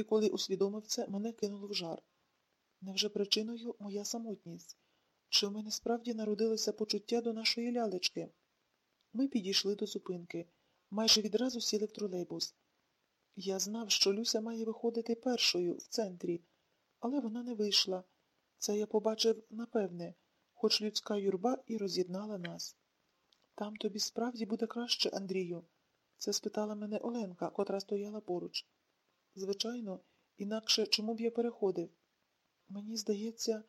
і коли усвідомив це, мене кинуло в жар. Невже причиною моя самотність? Чи в мене справді народилося почуття до нашої лялечки? Ми підійшли до зупинки, майже відразу сіли в тролейбус. Я знав, що Люся має виходити першою в центрі, але вона не вийшла. Це я побачив напевне, хоч людська юрба і роз'єднала нас. Там тобі справді буде краще, Андрію. Це спитала мене Оленка, котра стояла поруч. Звичайно, інакше чому б я переходив? Мені здається,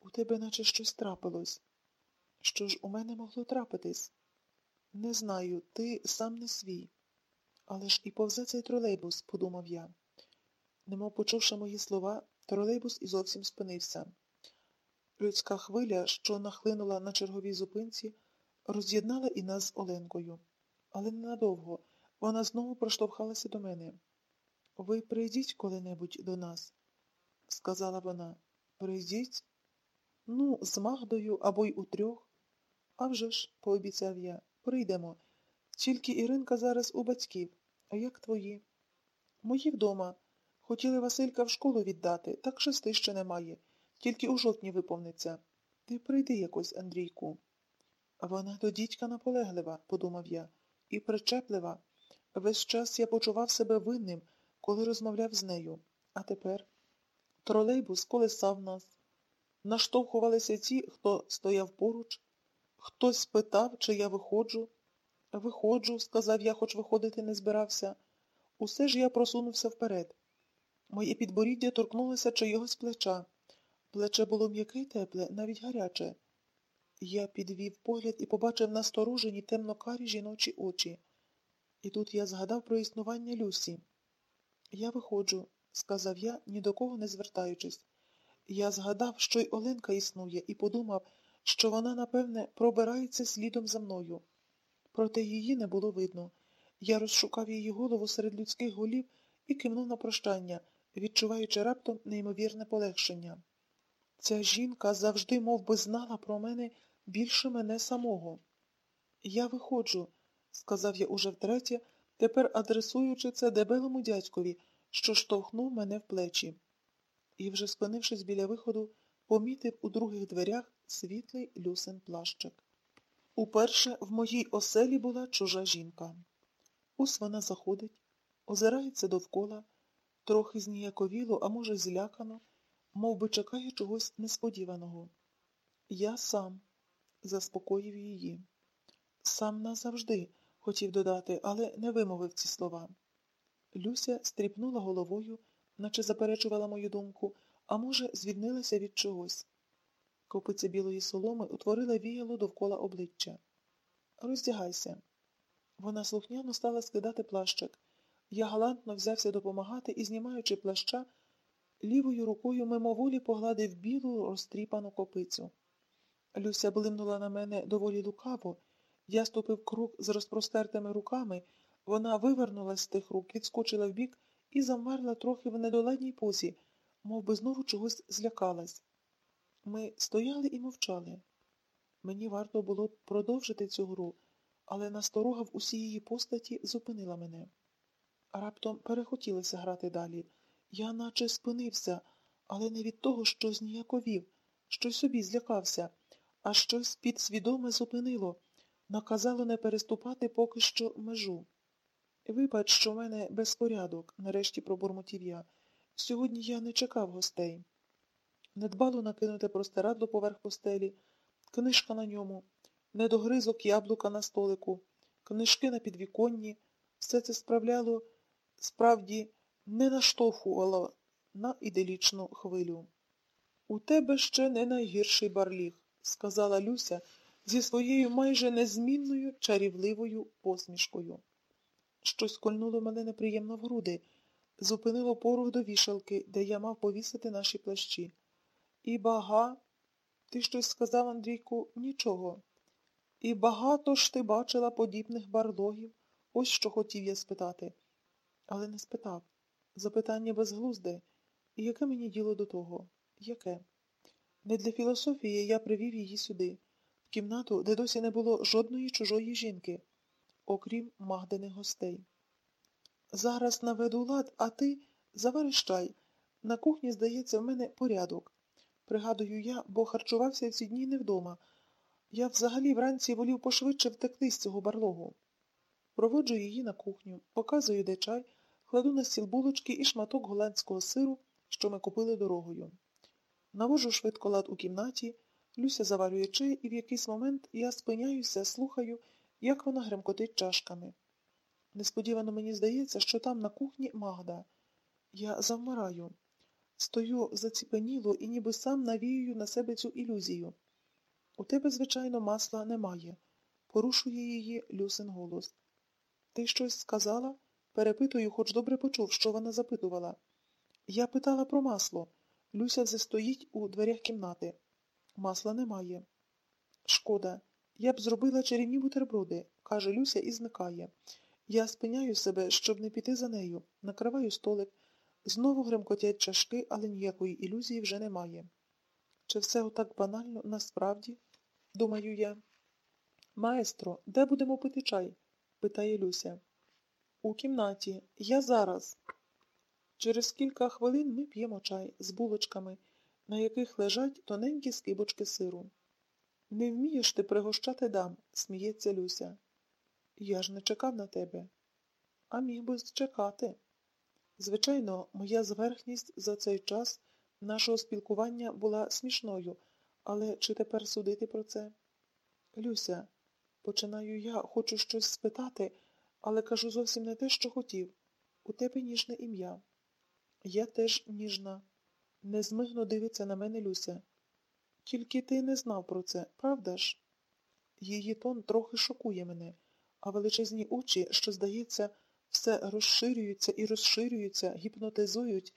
у тебе наче щось трапилось. Що ж у мене могло трапитись? Не знаю, ти сам не свій. Але ж і повзе цей тролейбус, подумав я. Немов почувши мої слова, тролейбус і зовсім спинився. Людська хвиля, що нахлинула на черговій зупинці, роз'єднала і нас з Оленкою. Але ненадовго вона знову проштовхалася до мене. Ви прийдіть коли-небудь до нас, сказала вона. Прийдіть? Ну, з Магдою або й утрьох. «А вже ж», – пообіцяв я, прийдемо. Тільки Іринка зараз у батьків. А як твої? Мої вдома. Хотіли Василька в школу віддати, так шести ще немає. Тільки у жовтні виповниться. Ти прийди якось, Андрійку. Вона до дідька наполеглива, подумав я, і причеплива. Весь час я почував себе винним, коли розмовляв з нею. А тепер тролейбус колесав нас. Наштовхувалися ті, хто стояв поруч. Хтось спитав, чи я виходжу. Виходжу, сказав я, хоч виходити не збирався. Усе ж я просунувся вперед. Моє підборіддя торкнулося чогось плеча. Плече було м'яке й тепле, навіть гаряче. Я підвів погляд і побачив насторожені темно-карі жіночі очі. І тут я згадав про існування Люсі. Я виходжу, сказав я, ні до кого не звертаючись. Я згадав, що й Оленка існує, і подумав, що вона, напевне, пробирається слідом за мною. Проте її не було видно. Я розшукав її голову серед людських голів і кивнув на прощання, відчуваючи раптом неймовірне полегшення. Ця жінка завжди мов би, знала про мене більше мене самого. Я виходжу, сказав я уже втретє, тепер адресуючи це дебелому дядькові, що штовхнув мене в плечі. І, вже спинившись біля виходу, помітив у других дверях світлий люсен плащик. Уперше в моїй оселі була чужа жінка. Ось вона заходить, озирається довкола, трохи зніяковіло, а може, злякано, мов би чекає чогось несподіваного. Я сам, заспокоїв її. Сам назавжди, хотів додати, але не вимовив ці слова. Люся стріпнула головою, наче заперечувала мою думку, а може, звільнилася від чогось. Копиця білої соломи утворила віяло довкола обличчя. Роздягайся. Вона слухняно стала скидати плащик. Я галантно взявся допомагати і, знімаючи плаща, лівою рукою мимоволі погладив білу розтріпану копицю. Люся блимнула на мене доволі лукаво. Я ступив крок з розпростертими руками, вона вивернулась з тих рук, відскочила вбік і замерла трохи в недоладній позі, мов би знову чогось злякалась. Ми стояли і мовчали. Мені варто було продовжити цю гру, але насторога в усій її постаті зупинила мене. Раптом перехотілося грати далі. Я наче спинився, але не від того, що зніяковів, що собі злякався, а щось підсвідоме зупинило, наказало не переступати поки що межу. Вибач, що в мене безпорядок, нарешті пробурмотів я. Сьогодні я не чекав гостей. Недбало накинуте простирадло поверх постелі, книжка на ньому, недогризок яблука на столику, книжки на підвіконні. Все це справляло, справді, не наштовхувало на іделічну хвилю. У тебе ще не найгірший барліг, сказала Люся зі своєю майже незмінною чарівливою посмішкою. Щось кольнуло мене неприємно в груди, зупинило порух до вішалки, де я мав повісити наші плащі. І бага. Ти щось сказав, Андрійку, нічого. І багато ж ти бачила подібних барлогів. Ось що хотів я спитати. Але не спитав. Запитання безглузде. І яке мені діло до того? Яке? Не для філософії я привів її сюди, кімнату, де досі не було жодної чужої жінки, окрім Магдиних гостей. Зараз наведу лад, а ти Завариш чай. На кухні, здається, в мене порядок. Пригадую я, бо харчувався в ці дні не вдома. Я взагалі вранці волів пошвидше втекти з цього барлогу. Проводжу її на кухню, показую, де чай, кладу на стіл булочки і шматок голландського сиру, що ми купили дорогою. Навожу швидко лад у кімнаті, Люся заварює чай, і в якийсь момент я спиняюся, слухаю, як вона гремкотить чашками. Несподівано мені здається, що там на кухні Магда. Я завмираю. Стою заціпеніло і ніби сам навіюю на себе цю ілюзію. У тебе, звичайно, масла немає. Порушує її Люсин голос. Ти щось сказала? Перепитую, хоч добре почув, що вона запитувала. Я питала про масло. Люся вже стоїть у дверях кімнати. Масла немає. Шкода. Я б зробила чарівні бутерброди, каже Люся і зникає. Я спиняю себе, щоб не піти за нею, накриваю столик. Знову гремкотять чашки, але ніякої ілюзії вже немає. Чи все отак банально насправді? Думаю я. Маестро, де будемо пити чай? питає Люся. У кімнаті. Я зараз. Через кілька хвилин ми п'ємо чай з булочками, на яких лежать тоненькі скибочки сиру. Не вмієш ти пригощати дам, сміється Люся. Я ж не чекав на тебе. А міг би чекати. Звичайно, моя зверхність за цей час нашого спілкування була смішною, але чи тепер судити про це? Люся, починаю я, хочу щось спитати, але кажу зовсім не те, що хотів. У тебе ніжне ім'я. Я теж ніжна. Незмигно дивиться на мене Люся. Тільки ти не знав про це, правда ж? Її тон трохи шокує мене, а величезні очі, що, здається, все розширюються і розширюються, гіпнотизують,